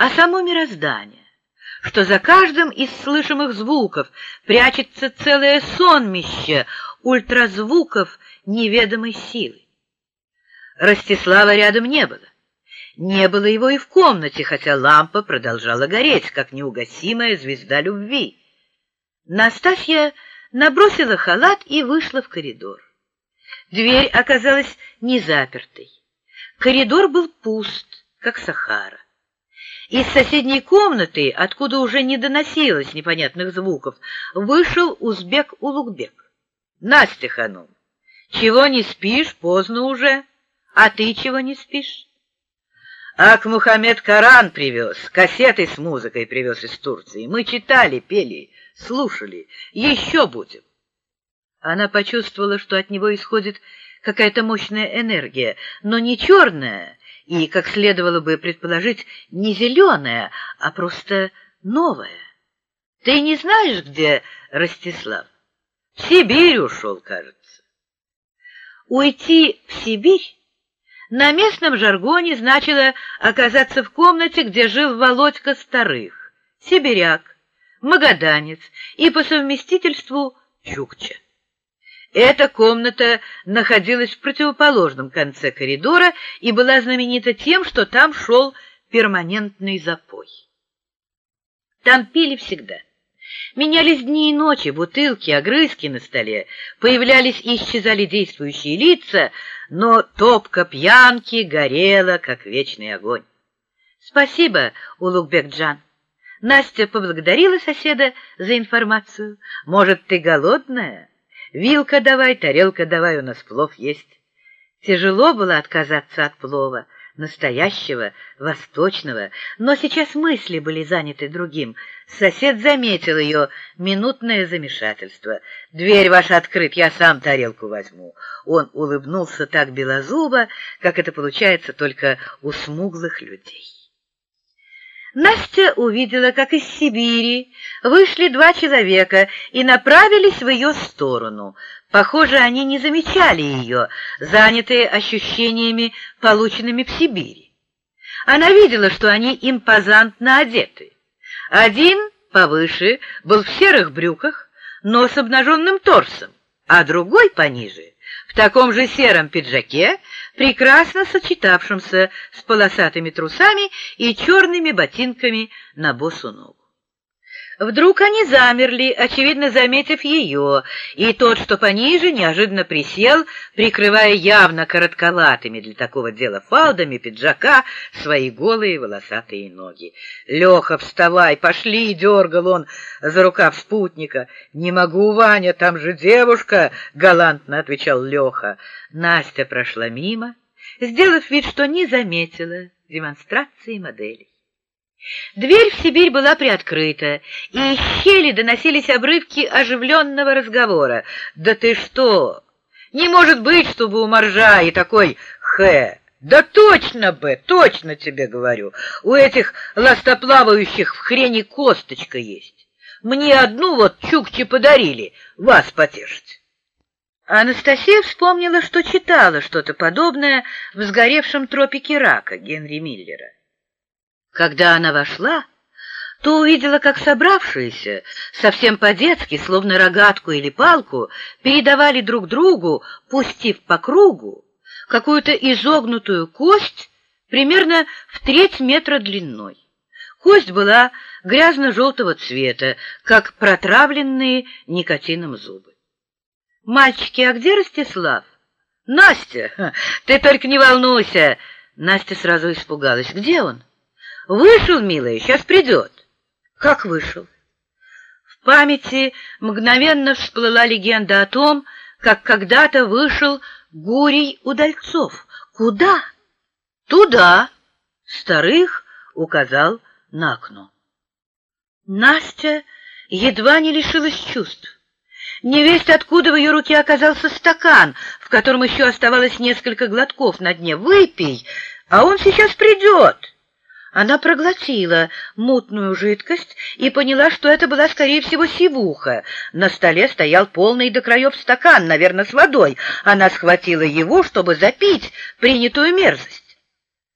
а само мироздание, что за каждым из слышимых звуков прячется целое сонмище ультразвуков неведомой силы. Ростислава рядом не было. Не было его и в комнате, хотя лампа продолжала гореть, как неугасимая звезда любви. Настасья набросила халат и вышла в коридор. Дверь оказалась не запертой. Коридор был пуст, как Сахара. Из соседней комнаты, откуда уже не доносилось непонятных звуков, вышел узбек Улугбек. «Настя, ханум, чего не спишь? Поздно уже. А ты чего не спишь?» Ак Мухаммед Коран привез, кассеты с музыкой привез из Турции. Мы читали, пели, слушали. Еще будем. Она почувствовала, что от него исходит какая-то мощная энергия, но не черная и, как следовало бы предположить, не зеленая, а просто новая. Ты не знаешь, где Ростислав? В Сибирь ушел, кажется. Уйти в Сибирь на местном жаргоне значило оказаться в комнате, где жил Володька Старых, сибиряк, магаданец и по совместительству чукча. Эта комната находилась в противоположном конце коридора и была знаменита тем, что там шел перманентный запой. Там пили всегда. Менялись дни и ночи, бутылки, огрызки на столе, появлялись и исчезали действующие лица, но топка пьянки горела, как вечный огонь. «Спасибо, Улугбек-джан». Настя поблагодарила соседа за информацию. «Может, ты голодная? Вилка давай, тарелка давай, у нас плов есть». Тяжело было отказаться от плова настоящего, восточного, но сейчас мысли были заняты другим. Сосед заметил ее минутное замешательство. «Дверь ваша открыт, я сам тарелку возьму». Он улыбнулся так белозубо, как это получается только у смуглых людей. Настя увидела, как из Сибири вышли два человека и направились в ее сторону. Похоже, они не замечали ее, занятые ощущениями, полученными в Сибири. Она видела, что они импозантно одеты. Один, повыше, был в серых брюках, но с обнаженным торсом, а другой пониже, в таком же сером пиджаке, прекрасно сочетавшемся с полосатыми трусами и черными ботинками на босу ногу. Вдруг они замерли, очевидно заметив ее, и тот, что пониже, неожиданно присел, прикрывая явно коротковатыми для такого дела фалдами пиджака свои голые волосатые ноги. «Леха, вставай, пошли!» — дергал он за рукав спутника. «Не могу, Ваня, там же девушка!» — галантно отвечал Леха. Настя прошла мимо, сделав вид, что не заметила демонстрации моделей. Дверь в Сибирь была приоткрыта, и из щели доносились обрывки оживленного разговора. «Да ты что? Не может быть, чтобы у моржа и такой хэ!» «Да точно бы, точно тебе говорю, у этих ластоплавающих в хрени косточка есть. Мне одну вот чукчи подарили, вас потешить». Анастасия вспомнила, что читала что-то подобное в сгоревшем тропике рака Генри Миллера. Когда она вошла, то увидела, как собравшиеся, совсем по-детски, словно рогатку или палку, передавали друг другу, пустив по кругу, какую-то изогнутую кость примерно в треть метра длиной. Кость была грязно-желтого цвета, как протравленные никотином зубы. «Мальчики, а где Ростислав?» «Настя, ты только не волнуйся!» Настя сразу испугалась. «Где он?» Вышел, милая, сейчас придет. Как вышел? В памяти мгновенно всплыла легенда о том, как когда-то вышел Гурий Удальцов. Куда? Туда. Старых указал на окно. Настя едва не лишилась чувств. Невесть, откуда в ее руке оказался стакан, в котором еще оставалось несколько глотков на дне. «Выпей, а он сейчас придет!» Она проглотила мутную жидкость и поняла, что это была, скорее всего, сивуха. На столе стоял полный до краев стакан, наверное, с водой. Она схватила его, чтобы запить принятую мерзость.